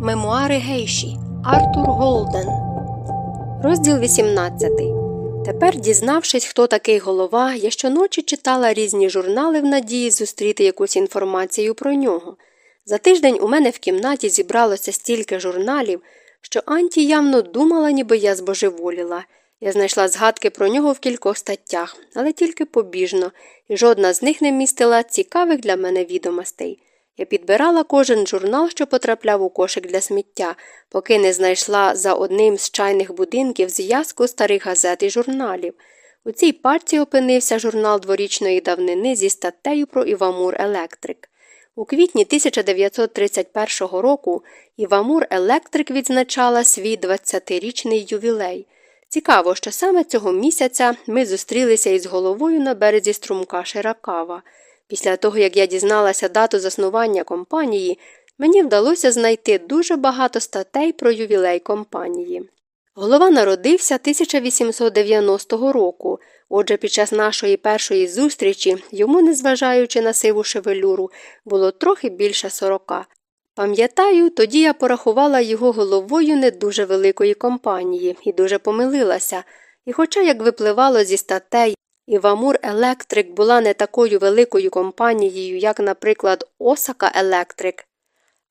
Мемуари Гейші Артур Голден. Розділ 18. Тепер, дізнавшись, хто такий голова, я щоночі читала різні журнали в надії зустріти якусь інформацію про нього. За тиждень у мене в кімнаті зібралося стільки журналів, що Анті явно думала, ніби я збожеволіла. Я знайшла згадки про нього в кількох статтях, але тільки побіжно, і жодна з них не містила цікавих для мене відомостей. Я підбирала кожен журнал, що потрапляв у кошик для сміття, поки не знайшла за одним з чайних будинків зв'язку старих газет і журналів. У цій парці опинився журнал дворічної давнини зі статтею про Івамур Електрик. У квітні 1931 року Івамур Електрик відзначала свій 20-річний ювілей. Цікаво, що саме цього місяця ми зустрілися із головою на березі струмка Ширакава. Після того, як я дізналася дату заснування компанії, мені вдалося знайти дуже багато статей про ювілей компанії. Голова народився 1890 року, отже, під час нашої першої зустрічі йому, незважаючи на сиву шевелюру, було трохи більше сорока. Пам'ятаю, тоді я порахувала його головою не дуже великої компанії і дуже помилилася, і, хоча, як випливало зі статей, Івамур Електрик була не такою великою компанією, як, наприклад, Осака Електрик,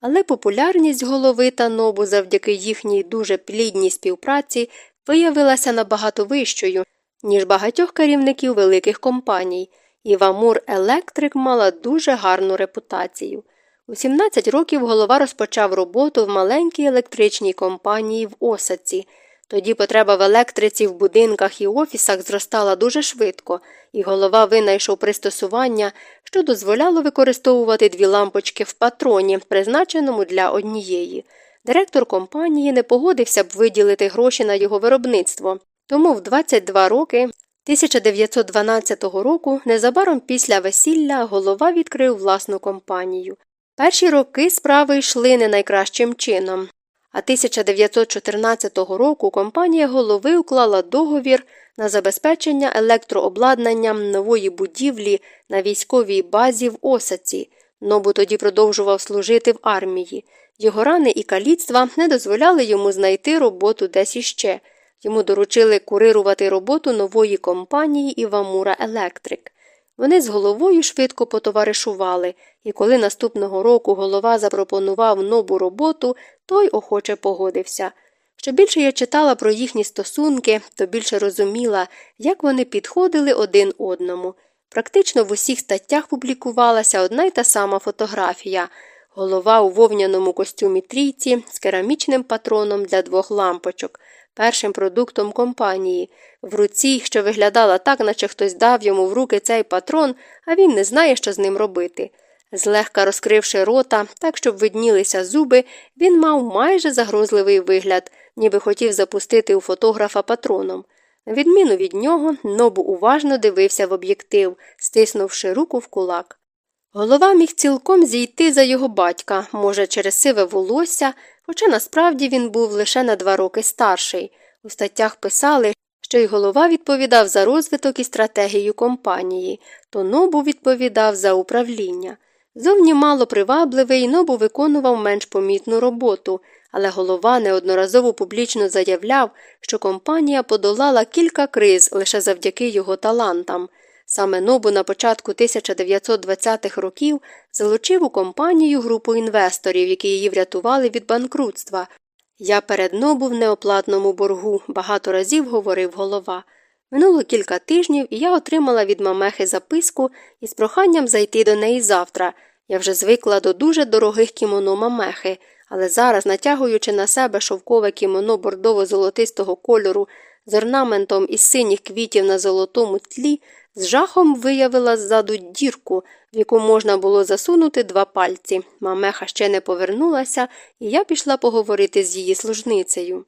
але популярність голови та нобу завдяки їхній дуже плідній співпраці виявилася набагато вищою, ніж багатьох керівників великих компаній. Івамур Електрик мала дуже гарну репутацію. У 17 років голова розпочав роботу в маленькій електричній компанії в Осаці. Тоді потреба в електриці в будинках і офісах зростала дуже швидко, і голова винайшов пристосування, що дозволяло використовувати дві лампочки в патроні, призначеному для однієї. Директор компанії не погодився б виділити гроші на його виробництво, тому в 22 роки 1912 року, незабаром після весілля, голова відкрив власну компанію. Перші роки справи йшли не найкращим чином. А 1914 року компанія голови уклала договір на забезпечення електрообладнанням нової будівлі на військовій базі в Осаці. Нобу тоді продовжував служити в армії. Його рани і каліцтва не дозволяли йому знайти роботу десь іще. Йому доручили курирувати роботу нової компанії Івамура Електрик. Вони з головою швидко потоваришували, і коли наступного року голова запропонував нову роботу, той охоче погодився. Що більше я читала про їхні стосунки, то більше розуміла, як вони підходили один одному. Практично в усіх статтях публікувалася одна й та сама фотографія голова у вовняному костюмі трійці з керамічним патроном для двох лампочок першим продуктом компанії, в руці, що виглядала так, наче хтось дав йому в руки цей патрон, а він не знає, що з ним робити. Злегка розкривши рота, так, щоб виднілися зуби, він мав майже загрозливий вигляд, ніби хотів запустити у фотографа патроном. На відміну від нього, нобу уважно дивився в об'єктив, стиснувши руку в кулак. Голова міг цілком зійти за його батька, може, через сиве волосся, хоча насправді він був лише на два роки старший. У статтях писали, що й голова відповідав за розвиток і стратегію компанії, то нобу відповідав за управління. Зовні мало привабливий, нобу виконував менш помітну роботу, але голова неодноразово публічно заявляв, що компанія подолала кілька криз лише завдяки його талантам. Саме Нобу на початку 1920-х років залучив у компанію групу інвесторів, які її врятували від банкрутства. Я перед Нобу в неоплатному боргу багато разів говорив голова. Минуло кілька тижнів, і я отримала від мамехи записку із проханням зайти до неї завтра. Я вже звикла до дуже дорогих кімоно мамехи, але зараз, натягуючи на себе шовкове кімоно бордово-золотистого кольору з орнаментом із синіх квітів на золотому тлі, з жахом виявила ззаду дірку, в яку можна було засунути два пальці. Мамеха ще не повернулася, і я пішла поговорити з її служницею.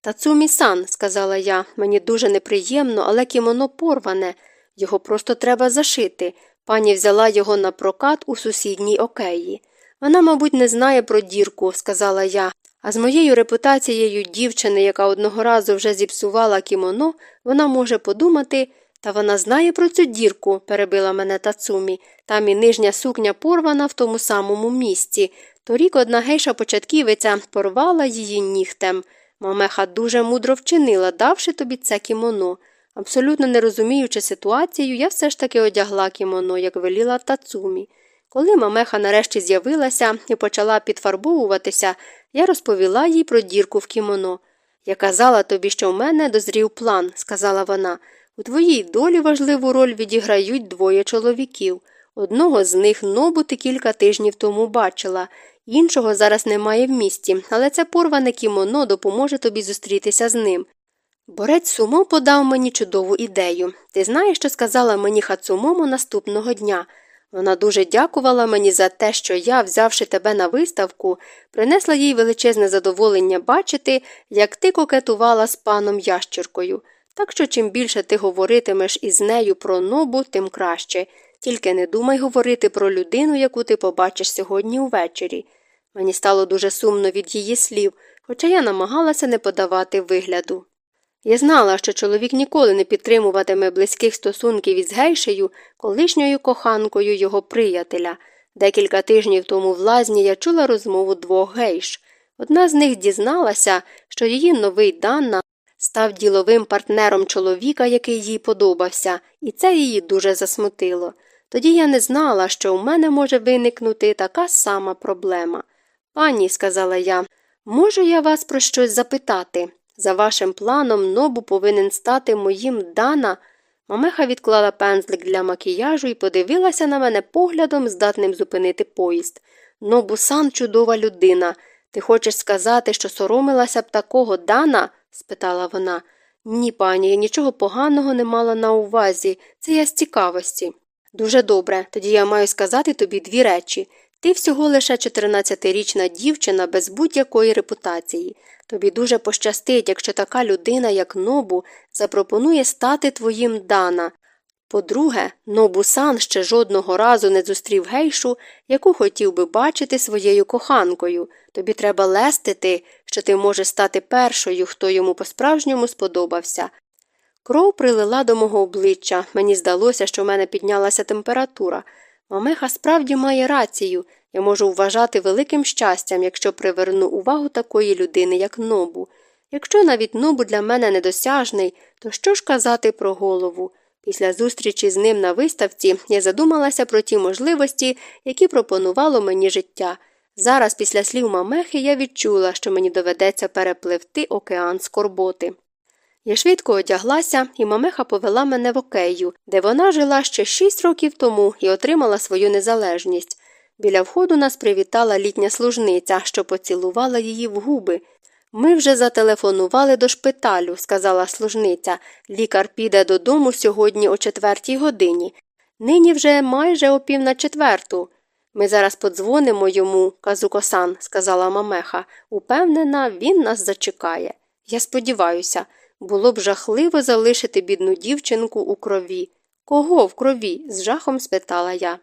Тацумі сан, сказала я, мені дуже неприємно, але кімоно порване. Його просто треба зашити. Пані взяла його на прокат у сусідній океї. Вона, мабуть, не знає про дірку, сказала я, а з моєю репутацією дівчини, яка одного разу вже зіпсувала кімоно, вона може подумати. Та вона знає про цю дірку, перебила мене Тацумі. Там і нижня сукня порвана в тому самому місці, Торік одна гейша початківиця порвала її нігтем. Мамеха дуже мудро вчинила, давши тобі це кімоно. Абсолютно не розуміючи ситуацію, я все ж таки одягла кімоно, як веліла тацумі. Коли мамеха нарешті з'явилася і почала підфарбовуватися, я розповіла їй про дірку в кімоно. Я казала тобі, що в мене дозрів план, сказала вона. У твоїй долі важливу роль відіграють двоє чоловіків. Одного з них нобу ти кілька тижнів тому бачила, іншого зараз немає в місті, але це порване кімоно допоможе тобі зустрітися з ним. Борець Сумо подав мені чудову ідею. Ти знаєш, що сказала мені Хацумомо наступного дня. Вона дуже дякувала мені за те, що я, взявши тебе на виставку, принесла їй величезне задоволення бачити, як ти кокетувала з паном ящіркою. Так що чим більше ти говоритимеш із нею про нобу, тим краще. Тільки не думай говорити про людину, яку ти побачиш сьогодні увечері. Мені стало дуже сумно від її слів, хоча я намагалася не подавати вигляду. Я знала, що чоловік ніколи не підтримуватиме близьких стосунків із гейшею, колишньою коханкою його приятеля. Декілька тижнів тому в лазні я чула розмову двох гейш. Одна з них дізналася, що її новий Данна став діловим партнером чоловіка, який їй подобався, і це її дуже засмутило. Тоді я не знала, що у мене може виникнути така сама проблема. Пані, сказала я, можу я вас про щось запитати? За вашим планом, нобу повинен стати моїм Дана. Мамеха відклала пензлик для макіяжу і подивилася на мене поглядом, здатним зупинити поїзд. Нобу сан чудова людина. Ти хочеш сказати, що соромилася б такого Дана? Спитала вона. Ні, пані, я нічого поганого не мала на увазі. Це я з цікавості. Дуже добре, тоді я маю сказати тобі дві речі. Ти всього лише 14-річна дівчина без будь-якої репутації. Тобі дуже пощастить, якщо така людина, як Нобу, запропонує стати твоїм Дана. По-друге, Нобу сан ще жодного разу не зустрів гейшу, яку хотів би бачити своєю коханкою. Тобі треба лестити, що ти можеш стати першою, хто йому по справжньому сподобався. Кров прилила до мого обличчя, мені здалося, що в мене піднялася температура. Мамеха справді має рацію, я можу вважати великим щастям, якщо приверну увагу такої людини, як нобу. Якщо навіть нобу для мене недосяжний, то що ж казати про голову? Після зустрічі з ним на виставці я задумалася про ті можливості, які пропонувало мені життя. Зараз, після слів мамехи, я відчула, що мені доведеться перепливти океан скорботи. Я швидко одяглася, і мамеха повела мене в окею, де вона жила ще шість років тому і отримала свою незалежність. Біля входу нас привітала літня служниця, що поцілувала її в губи. Ми вже зателефонували до шпиталю, сказала служниця. Лікар піде додому сьогодні о четвертій годині. Нині вже майже о пів на четверту. Ми зараз подзвонимо йому, казукосан, сказала мамеха. Упевнена, він нас зачекає. Я сподіваюся, було б жахливо залишити бідну дівчинку у крові. Кого в крові? з жахом спитала я.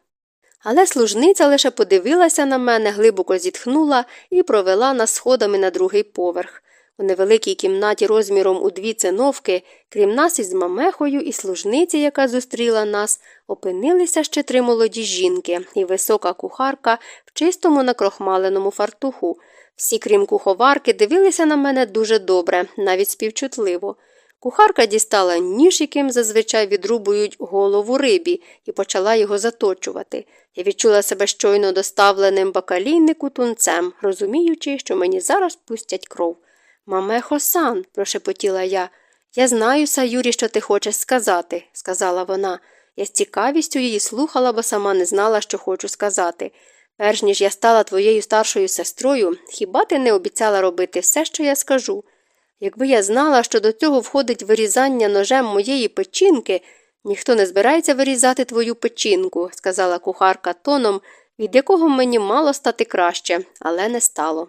Але служниця лише подивилася на мене, глибоко зітхнула і провела нас сходами на другий поверх. У невеликій кімнаті розміром у дві циновки, крім нас із мамехою і служниці, яка зустріла нас, опинилися ще три молоді жінки і висока кухарка в чистому накрохмаленому фартуху. Всі, крім куховарки, дивилися на мене дуже добре, навіть співчутливо. Кухарка дістала ніж, яким зазвичай відрубують голову рибі, і почала його заточувати. Я відчула себе щойно доставленим бакалійнику тунцем, розуміючи, що мені зараз пустять кров. Маме Хосан, прошепотіла я. Я знаю, Саюрі, що ти хочеш сказати, сказала вона. Я з цікавістю її слухала, бо сама не знала, що хочу сказати. Перш ніж я стала твоєю старшою сестрою, хіба ти не обіцяла робити все, що я скажу? Якби я знала, що до цього входить вирізання ножем моєї печінки, ніхто не збирається вирізати твою печінку, сказала кухарка тоном, від якого мені мало стати краще, але не стало.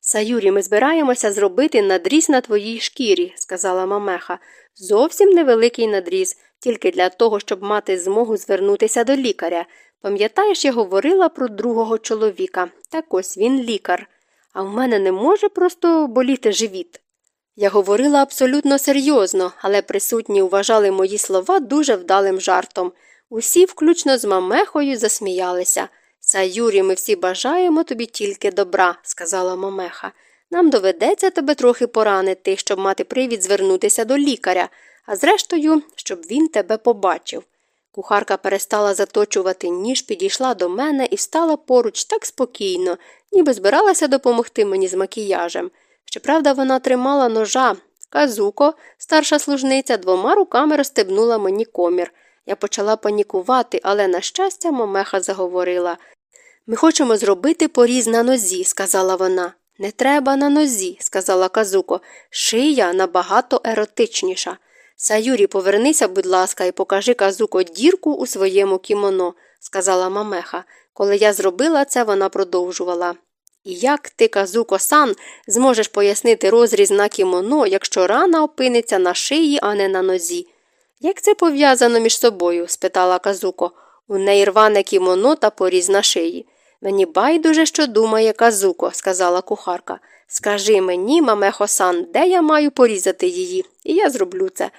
Саюрі, ми збираємося зробити надріз на твоїй шкірі, сказала мамеха. Зовсім невеликий надріз, тільки для того, щоб мати змогу звернутися до лікаря. Пам'ятаєш, я говорила про другого чоловіка. Так ось він лікар. А в мене не може просто боліти живіт. Я говорила абсолютно серйозно, але присутні вважали мої слова дуже вдалим жартом. Усі, включно з мамехою, засміялися. Саюрі, ми всі бажаємо тобі тільки добра, сказала Момеха. Нам доведеться тебе трохи поранити, щоб мати привід звернутися до лікаря, а зрештою, щоб він тебе побачив. Кухарка перестала заточувати ніж, підійшла до мене і стала поруч так спокійно, ніби збиралася допомогти мені з макіяжем. Щоправда, вона тримала ножа. Казуко, старша служниця, двома руками розстебнула мені комір. Я почала панікувати, але, на щастя, Момеха заговорила. Ми хочемо зробити поріз на нозі, сказала вона. Не треба на нозі, сказала Казуко. Шия набагато еротичніша. Саюрі, повернися, будь ласка, і покажи Казуко дірку у своєму кімоно, сказала Мамеха. Коли я зробила це, вона продовжувала. І як ти, Казуко сан, зможеш пояснити розріз на кімоно, якщо рана опиниться на шиї, а не на нозі? Як це пов'язано між собою? спитала Казуко. У неї рване кімоно та поріз на шиї. Мені байдуже, що думає Казуко, сказала кухарка. Скажи мені, мамехо сан, де я маю порізати її, і я зроблю це.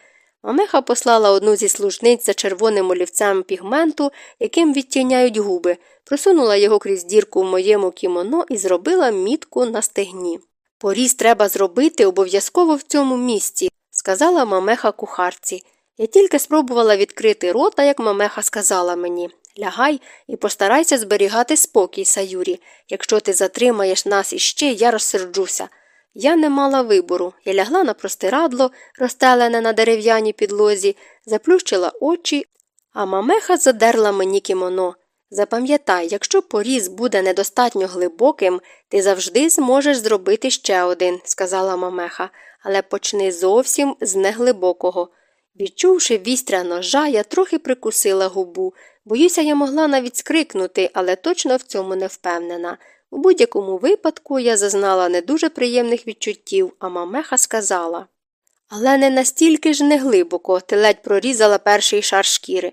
Мамеха послала одну зі служниць за червоним олівцем пігменту, яким відтіняють губи, просунула його крізь дірку в моєму кімоно і зробила мітку на стегні. Поріз треба зробити обов'язково в цьому місці, сказала мамеха кухарці. Я тільки спробувала відкрити рота, як мамеха сказала мені лягай і постарайся зберігати спокій, Саюрі. Якщо ти затримаєш нас іще, я розсерджуся. Я не мала вибору. Я лягла на простирадло, розстелене на дерев'яній підлозі, заплющила очі, а мамеха задерла мені кімоно. Запам'ятай, якщо поріз буде недостатньо глибоким, ти завжди зможеш зробити ще один, сказала мамеха, але почни зовсім з неглибокого. Відчувши вістря ножа, я трохи прикусила губу. Боюся, я могла навіть скрикнути, але точно в цьому не впевнена. У будь-якому випадку я зазнала не дуже приємних відчуттів, а мамеха сказала Але не настільки ж неглибоко, ти ледь прорізала перший шар шкіри.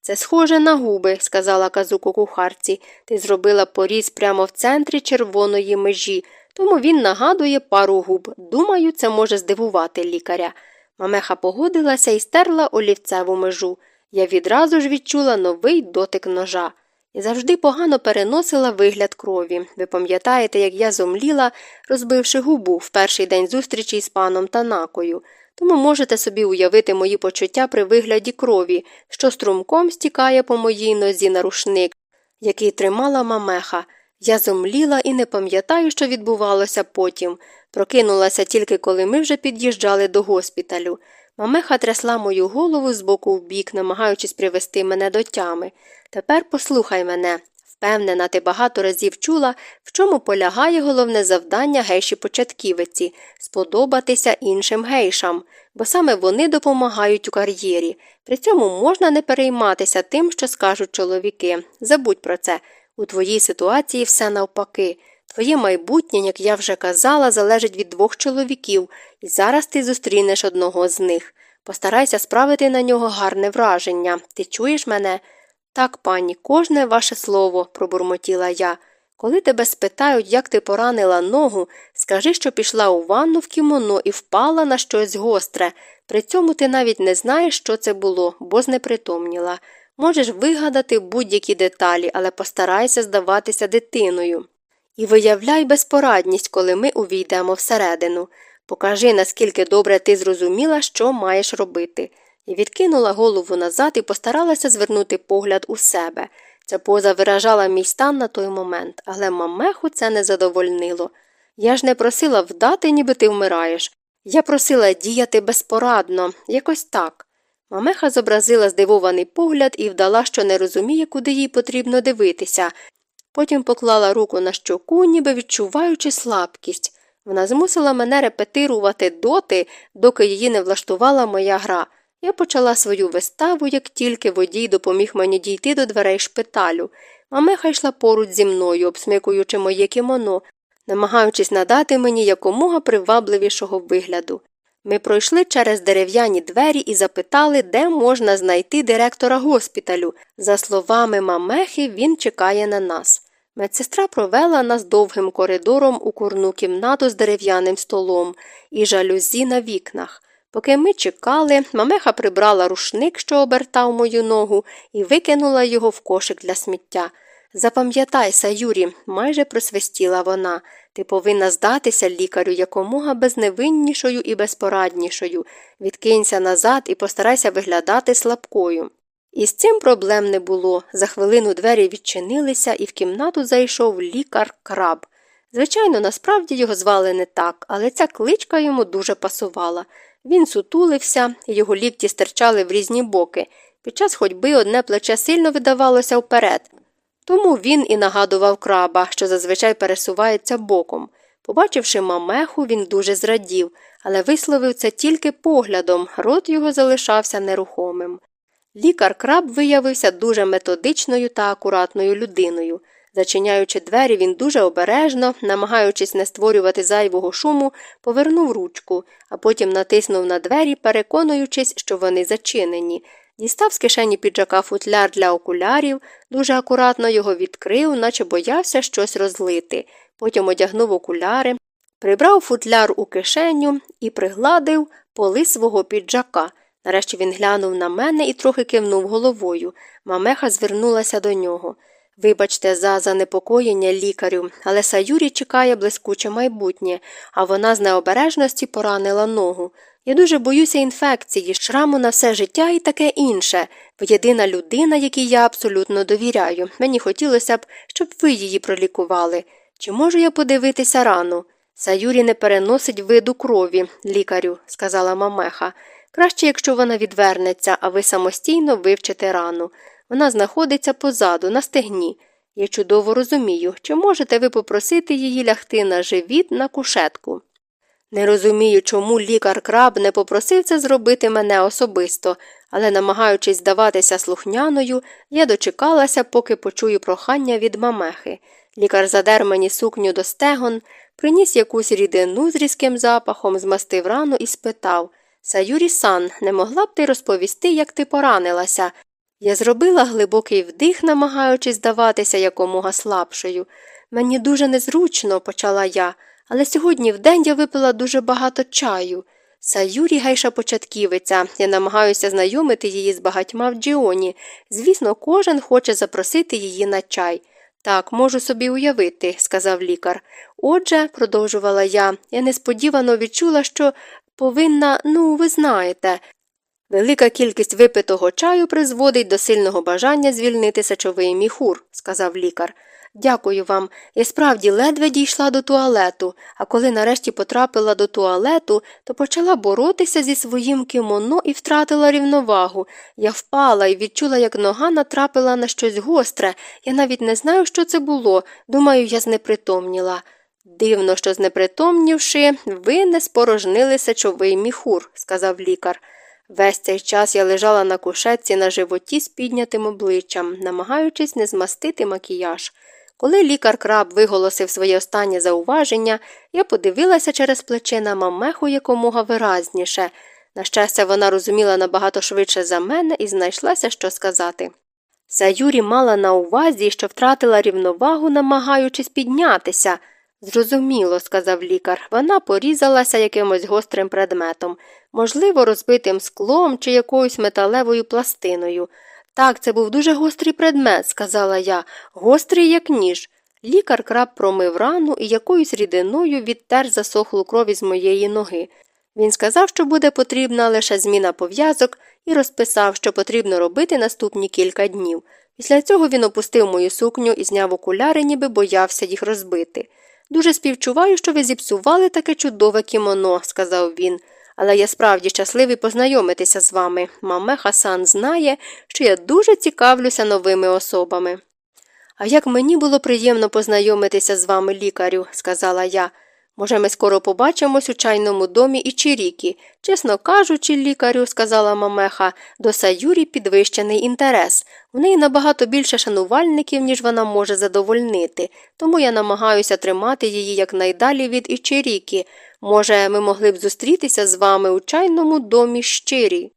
Це схоже на губи, сказала казуко кухарці. Ти зробила поріз прямо в центрі червоної межі, тому він нагадує пару губ. Думаю, це може здивувати лікаря. Мамеха погодилася і стерла олівцеву межу. Я відразу ж відчула новий дотик ножа. І завжди погано переносила вигляд крові. Ви пам'ятаєте, як я зомліла, розбивши губу в перший день зустрічі з паном Танакою. Тому можете собі уявити мої почуття при вигляді крові, що струмком стікає по моїй нозі на рушник, який тримала мамеха. Я зомліла і не пам'ятаю, що відбувалося потім. Прокинулася тільки коли ми вже під'їжджали до госпіталю. Мамеха трясла мою голову з боку в бік, намагаючись привести мене до тями. Тепер послухай мене. Впевнена, ти багато разів чула, в чому полягає головне завдання гейші початківиці сподобатися іншим гейшам, бо саме вони допомагають у кар'єрі. При цьому можна не перейматися тим, що скажуть чоловіки. Забудь про це. У твоїй ситуації все навпаки. Твоє майбутнє, як я вже казала, залежить від двох чоловіків, і зараз ти зустрінеш одного з них. Постарайся справити на нього гарне враження. Ти чуєш мене? Так, пані, кожне ваше слово, пробурмотіла я. Коли тебе спитають, як ти поранила ногу, скажи, що пішла у ванну в кімоно і впала на щось гостре. При цьому ти навіть не знаєш, що це було, бо знепритомніла. Можеш вигадати будь-які деталі, але постарайся здаватися дитиною. І виявляй безпорадність, коли ми увійдемо всередину. Покажи, наскільки добре ти зрозуміла, що маєш робити. І відкинула голову назад і постаралася звернути погляд у себе. Ця поза виражала мій стан на той момент, але мамеху це не задовольнило. Я ж не просила вдати, ніби ти вмираєш. Я просила діяти безпорадно, якось так. Мамеха зобразила здивований погляд і вдала, що не розуміє, куди їй потрібно дивитися. Потім поклала руку на щоку, ніби відчуваючи слабкість. Вона змусила мене репетирувати доти, доки її не влаштувала моя гра. Я почала свою виставу, як тільки водій допоміг мені дійти до дверей шпиталю. Мамеха йшла поруч зі мною, обсмикуючи моє кімоно, намагаючись надати мені якомога привабливішого вигляду. Ми пройшли через дерев'яні двері і запитали, де можна знайти директора госпіталю. За словами Мамехи, він чекає на нас. Медсестра провела нас довгим коридором у курну кімнату з дерев'яним столом і жалюзі на вікнах. Поки ми чекали, мамеха прибрала рушник, що обертав мою ногу, і викинула його в кошик для сміття. Запам'ятай, Саюрі, майже просвистіла вона. Ти повинна здатися лікарю якомога безневиннішою і безпораднішою. Відкинься назад і постарайся виглядати слабкою. І з цим проблем не було. За хвилину двері відчинилися, і в кімнату зайшов лікар краб. Звичайно, насправді його звали не так, але ця кличка йому дуже пасувала. Він сутулився, його лікті стирчали в різні боки. Під час ходьби одне плече сильно видавалося вперед. Тому він і нагадував краба, що зазвичай пересувається боком. Побачивши мамеху, він дуже зрадів, але висловив це тільки поглядом, рот його залишався нерухомим. Лікар краб виявився дуже методичною та акуратною людиною. Зачиняючи двері, він дуже обережно, намагаючись не створювати зайвого шуму, повернув ручку, а потім натиснув на двері, переконуючись, що вони зачинені. Дістав з кишені піджака футляр для окулярів, дуже акуратно його відкрив, наче боявся щось розлити. Потім одягнув окуляри, прибрав футляр у кишеню і пригладив поли свого піджака. Нарешті він глянув на мене і трохи кивнув головою. Мамеха звернулася до нього. Вибачте, за занепокоєння лікарю, але Саюрі чекає блискуче майбутнє, а вона з необережності поранила ногу. Я дуже боюся інфекції, шраму на все життя і таке інше. Ви єдина людина, якій я абсолютно довіряю. Мені хотілося б, щоб ви її пролікували. Чи можу я подивитися рану? Саюрі не переносить виду крові, лікарю, сказала мамеха. Краще, якщо вона відвернеться, а ви самостійно вивчите рану. Вона знаходиться позаду, на стегні. Я чудово розумію, чи можете ви попросити її лягти на живіт на кушетку. Не розумію, чому лікар краб не попросив це зробити мене особисто, але, намагаючись здаватися слухняною, я дочекалася, поки почую прохання від мамехи. Лікар задер мені сукню до стегон, приніс якусь рідину з різким запахом, змастив рану і спитав Саюрі сан, не могла б ти розповісти, як ти поранилася? Я зробила глибокий вдих, намагаючись здаватися якомога слабшою. Мені дуже незручно, почала я, але сьогодні вдень я випила дуже багато чаю. Саюрі гайша початківиця, я намагаюся знайомити її з багатьма в Джіоні. Звісно, кожен хоче запросити її на чай. Так, можу собі уявити, сказав лікар. Отже, продовжувала я, я несподівано відчула, що повинна, ну, ви знаєте, Велика кількість випитого чаю призводить до сильного бажання звільнити сечовий міхур, сказав лікар. Дякую вам. Я справді ледве дійшла до туалету, а коли нарешті потрапила до туалету, то почала боротися зі своїм кимоно і втратила рівновагу. Я впала і відчула, як нога натрапила на щось гостре. Я навіть не знаю, що це було. Думаю, я знепритомніла. Дивно, що знепритомнівши, ви не спорожнили сечовий міхур, сказав лікар. Весь цей час я лежала на кушетці на животі з піднятим обличчям, намагаючись не змастити макіяж. Коли лікар краб виголосив своє останнє зауваження, я подивилася через плече на мамеху якомога виразніше. На щастя, вона розуміла набагато швидше за мене і знайшлася, що сказати. Саюрі мала на увазі, що втратила рівновагу, намагаючись піднятися. Зрозуміло, сказав лікар, вона порізалася якимось гострим предметом, можливо, розбитим склом чи якоюсь металевою пластиною. Так, це був дуже гострий предмет, сказала я, гострий, як ніж. Лікар краб промив рану і якоюсь рідиною відтер засохлу кров із моєї ноги. Він сказав, що буде потрібна лише зміна пов'язок, і розписав, що потрібно робити наступні кілька днів. Після цього він опустив мою сукню і зняв окуляри, ніби боявся їх розбити. Дуже співчуваю, що ви зіпсували таке чудове кімоно, сказав він, але я справді щасливий познайомитися з вами. Маме Хасан знає, що я дуже цікавлюся новими особами. А як мені було приємно познайомитися з вами, лікарю, сказала я. Може, ми скоро побачимось у чайному домі і Чирікі. Чесно кажучи, лікарю, сказала Мамеха, до Саюрі підвищений інтерес. У неї набагато більше шанувальників, ніж вона може задовольнити, тому я намагаюся тримати її якнайдалі від Ічирікі. Може, ми могли б зустрітися з вами у чайному домі щирі.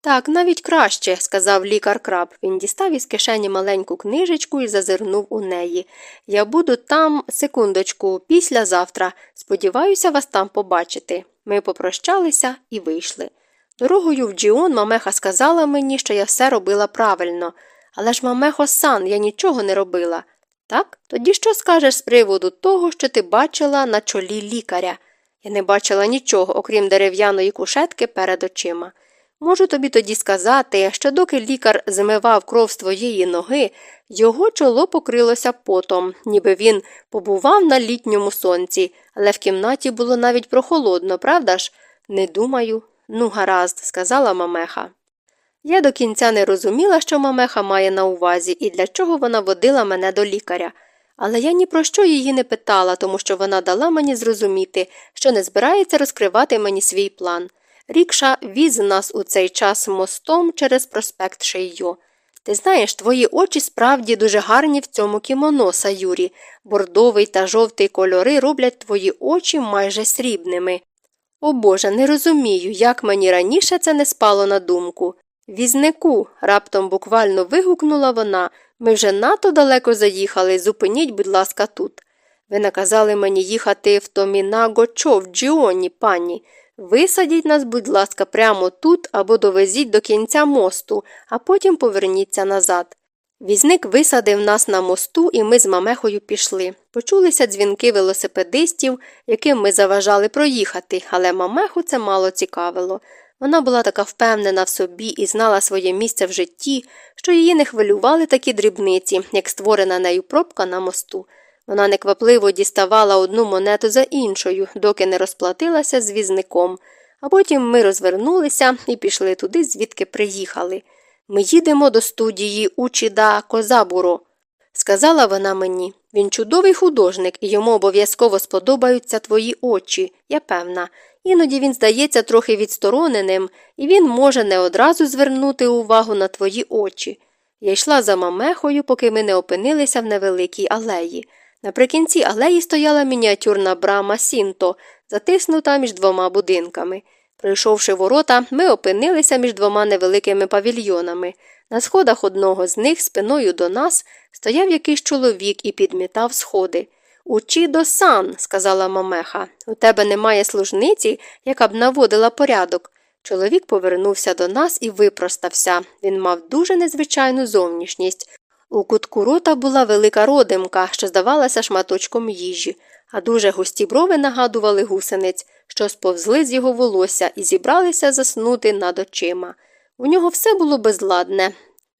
Так, навіть краще, сказав лікар краб. Він дістав із кишені маленьку книжечку і зазирнув у неї. Я буду там, секундочку, післязавтра. Сподіваюся вас там побачити. Ми попрощалися і вийшли. Дорогою в Джіон мамеха сказала мені, що я все робила правильно, Але ж мамехо сан, я нічого не робила. Так? Тоді що скажеш з приводу того, що ти бачила на чолі лікаря? Я не бачила нічого, окрім дерев'яної кушетки перед очима. Можу тобі тоді сказати, що доки лікар змивав кров з твоєї ноги, його чоло покрилося потом, ніби він побував на літньому сонці, але в кімнаті було навіть прохолодно, правда ж? Не думаю. Ну, гаразд, сказала мамеха. Я до кінця не розуміла, що мамеха має на увазі і для чого вона водила мене до лікаря. Але я ні про що її не питала, тому що вона дала мені зрозуміти, що не збирається розкривати мені свій план. Рікша віз нас у цей час мостом через проспект Шеййо. Ти знаєш, твої очі справді дуже гарні в цьому кімоно, Саюрі. Бордовий та жовтий кольори роблять твої очі майже срібними. О Боже, не розумію, як мені раніше це не спало на думку. Візнику, раптом буквально вигукнула вона, ми вже надто далеко заїхали, зупиніть, будь ласка, тут. Ви наказали мені їхати в Томінагочо в Джіоні, пані. Висадіть нас, будь ласка, прямо тут або довезіть до кінця мосту, а потім поверніться назад. Візник висадив нас на мосту, і ми з мамехою пішли. Почулися дзвінки велосипедистів, яким ми заважали проїхати, але мамеху це мало цікавило. Вона була така впевнена в собі і знала своє місце в житті, що її не хвилювали такі дрібниці, як створена нею пробка на мосту. Вона неквапливо діставала одну монету за іншою, доки не розплатилася з візником, а потім ми розвернулися і пішли туди, звідки приїхали. Ми їдемо до студії Учіда Козабуро, сказала вона мені. Він чудовий художник, і йому обов'язково сподобаються твої очі, я певна. Іноді він здається трохи відстороненим, і він може не одразу звернути увагу на твої очі. Я йшла за мамехою, поки ми не опинилися в невеликій алеї. Наприкінці алеї стояла мініатюрна брама Сінто, затиснута між двома будинками. Пройшовши ворота, ми опинилися між двома невеликими павільйонами. На сходах одного з них, спиною до нас, стояв якийсь чоловік і підмітав сходи. Учідо сан, сказала мамеха, у тебе немає служниці, яка б наводила порядок. Чоловік повернувся до нас і випростався. Він мав дуже незвичайну зовнішність. У кутку рота була велика родимка, що здавалася шматочком їжі, а дуже густі брови нагадували гусениць, що сповзли з його волосся і зібралися заснути над очима. У нього все було безладне.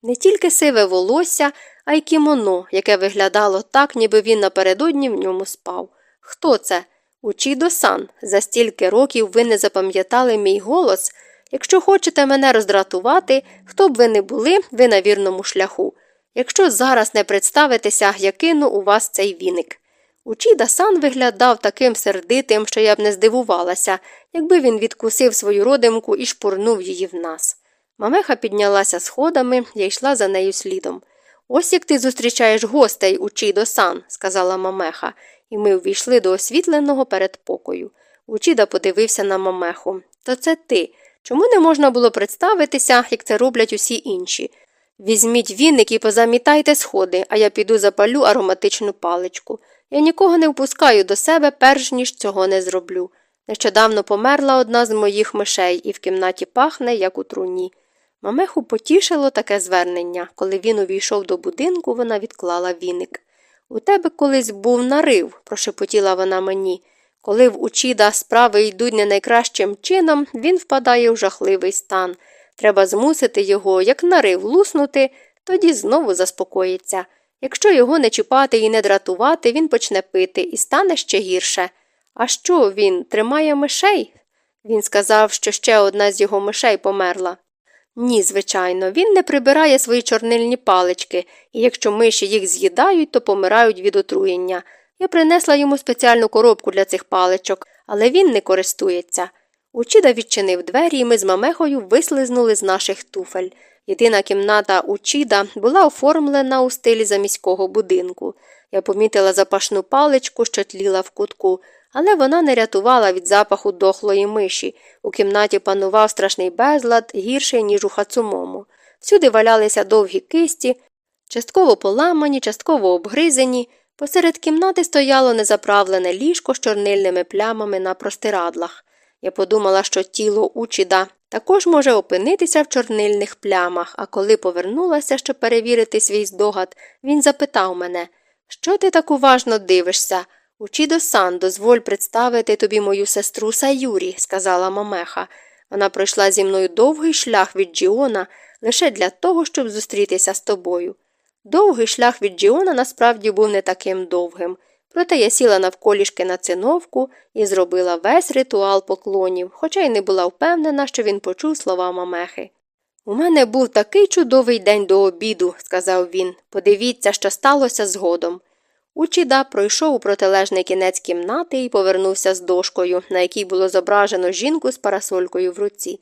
Не тільки сиве волосся, а й кімоно, яке виглядало так, ніби він напередодні в ньому спав. Хто це? Учідо сан. За стільки років ви не запам'ятали мій голос. Якщо хочете мене роздратувати, хто б ви не були, ви на вірному шляху. Якщо зараз не представитеся, я кину у вас цей віник. Учіда сан виглядав таким сердитим, що я б не здивувалася, якби він відкусив свою родимку і шпурнув її в нас. Мамеха піднялася сходами я йшла за нею слідом. Ось як ти зустрічаєш гостей у Чідо сан, сказала мамеха, і ми увійшли до освітленого передпокою. Учіда подивився на мамеху. То це ти. Чому не можна було представитися, як це роблять усі інші? Візьміть віник і позамітайте сходи, а я піду запалю ароматичну паличку. Я нікого не впускаю до себе, перш ніж цього не зроблю. Нещодавно померла одна з моїх мишей, і в кімнаті пахне, як у труні. Мамеху потішило таке звернення. Коли він увійшов до будинку, вона відклала віник. У тебе колись був нарив, прошепотіла вона мені. Коли в учіда справи йдуть не найкращим чином, він впадає в жахливий стан. Треба змусити його, як нарив, луснути, тоді знову заспокоїться. Якщо його не чіпати і не дратувати, він почне пити і стане ще гірше. А що він тримає мишей? Він сказав, що ще одна з його мишей померла. Ні, звичайно, він не прибирає свої чорнильні палички, і якщо миші їх з'їдають, то помирають від отруєння. Я принесла йому спеціальну коробку для цих паличок, але він не користується. Учіда відчинив двері, і ми з мамехою вислизнули з наших туфель. Єдина кімната Учіда була оформлена у стилі заміського будинку. Я помітила запашну паличку, що тліла в кутку, але вона не рятувала від запаху дохлої миші. У кімнаті панував страшний безлад, гірший, ніж у хацумому. Всюди валялися довгі кисті, частково поламані, частково обгризені. Посеред кімнати стояло незаправлене ліжко з чорнильними плямами на простирадлах. Я подумала, що тіло Учіда також може опинитися в чорнильних плямах, а коли повернулася, щоб перевірити свій здогад, він запитав мене Що ти так уважно дивишся? Учідо сан, дозволь представити тобі мою сестру Саюрі, сказала Мамеха. Вона пройшла зі мною довгий шлях від Джіона лише для того, щоб зустрітися з тобою. Довгий шлях від Джіона насправді був не таким довгим, проте я сіла навколішки на циновку і зробила весь ритуал поклонів, хоча й не була впевнена, що він почув слова Мамехи. У мене був такий чудовий день до обіду, сказав він. Подивіться, що сталося згодом. Учіда пройшов у протилежний кінець кімнати і повернувся з дошкою, на якій було зображено жінку з парасолькою в руці.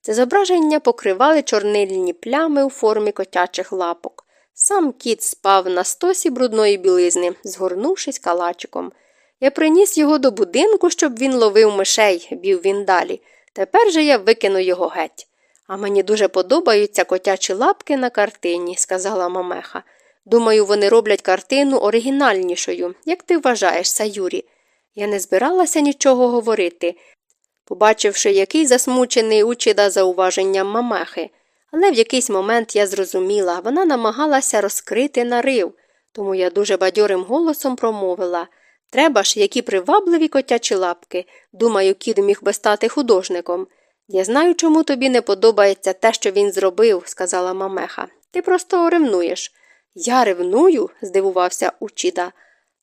Це зображення покривали чорнильні плями у формі котячих лапок. Сам кіт спав на стосі брудної білизни, згорнувшись калачиком. Я приніс його до будинку, щоб він ловив мишей, бів він далі. Тепер же я викину його геть. А мені дуже подобаються котячі лапки на картині, сказала Мамеха. Думаю, вони роблять картину оригінальнішою, як ти вважаєш, Саюрі. Я не збиралася нічого говорити, побачивши, який засмучений учіда зауваженням Мамехи. Але в якийсь момент я зрозуміла, вона намагалася розкрити нарив, тому я дуже бадьорим голосом промовила Треба ж, які привабливі котячі лапки. Думаю, кіт міг би стати художником. Я знаю, чому тобі не подобається те, що він зробив, сказала Мамеха. Ти просто ревнуєш. Я ревную? здивувався Учіда.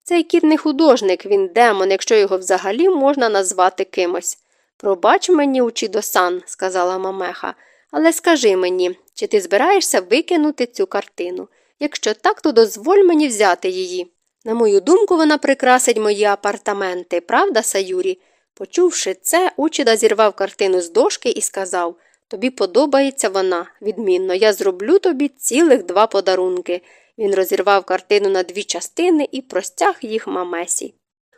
Цей кіт не художник, він демон, якщо його взагалі можна назвати кимось. Пробач мені, Учідо-сан», – сказала Мамеха, але скажи мені, чи ти збираєшся викинути цю картину? Якщо так, то дозволь мені взяти її. На мою думку, вона прикрасить мої апартаменти, правда, Саюрі? Почувши це, Учіда зірвав картину з дошки і сказав Тобі подобається вона, відмінно, я зроблю тобі цілих два подарунки. Він розірвав картину на дві частини і простяг їх мамесі.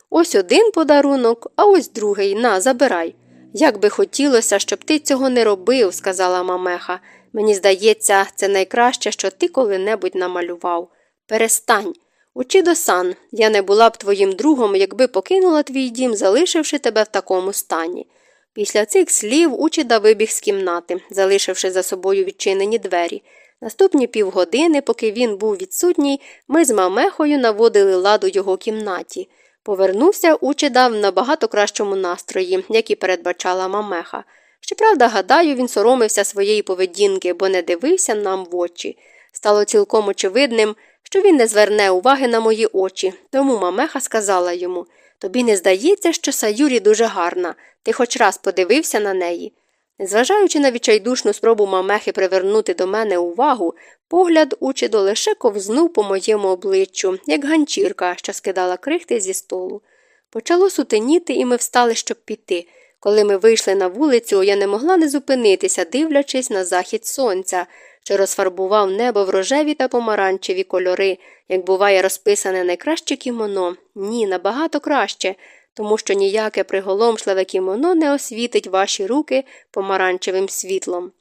Ось один подарунок, а ось другий на, забирай. Як би хотілося, щоб ти цього не робив, сказала мамеха. Мені здається, це найкраще, що ти коли-небудь намалював. Перестань. Учідо сан, я не була б твоїм другом, якби покинула твій дім, залишивши тебе в такому стані. Після цих слів Учіда вибіг з кімнати, залишивши за собою відчинені двері. Наступні півгодини, поки він був відсутній, ми з мамехою наводили лад у його кімнаті. Повернувся Учіда в набагато кращому настрої, як і передбачала мамеха. Щоправда, гадаю, він соромився своєї поведінки, бо не дивився нам в очі. Стало цілком очевидним, що він не зверне уваги на мої очі, тому мамеха сказала йому Тобі не здається, що Саюрі дуже гарна, ти хоч раз подивився на неї. Незважаючи на відчайдушну спробу мамехи привернути до мене увагу, погляд учидо лише ковзнув по моєму обличчю, як ганчірка, що скидала крихти зі столу. Почало сутеніти, і ми встали, щоб піти. Коли ми вийшли на вулицю, я не могла не зупинитися, дивлячись на захід сонця, що розфарбував небо в рожеві та помаранчеві кольори, як буває розписане найкраще кімоно. Ні, набагато краще, тому що ніяке приголомшливе кімоно не освітить ваші руки помаранчевим світлом.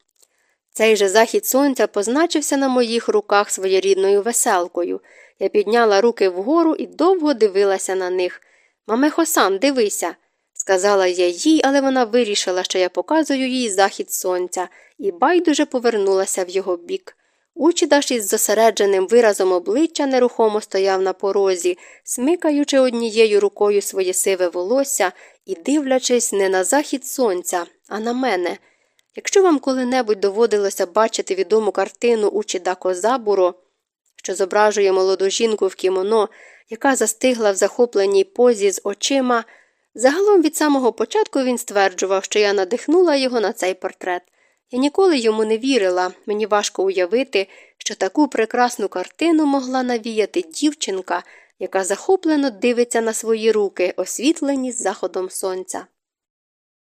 Цей же захід сонця позначився на моїх руках своєрідною веселкою. Я підняла руки вгору і довго дивилася на них. Мамехосан, дивися, сказала я їй, але вона вирішила, що я показую їй захід сонця, і байдуже повернулася в його бік. Учідаш із зосередженим виразом обличчя нерухомо стояв на порозі, смикаючи однією рукою своє сиве волосся і дивлячись не на захід сонця, а на мене. Якщо вам коли-небудь доводилося бачити відому картину Учіда Козабуро, що зображує молоду жінку в кімоно, яка застигла в захопленій позі з очима, загалом від самого початку він стверджував, що я надихнула його на цей портрет. Я ніколи йому не вірила, мені важко уявити, що таку прекрасну картину могла навіяти дівчинка, яка захоплено дивиться на свої руки, освітлені заходом сонця.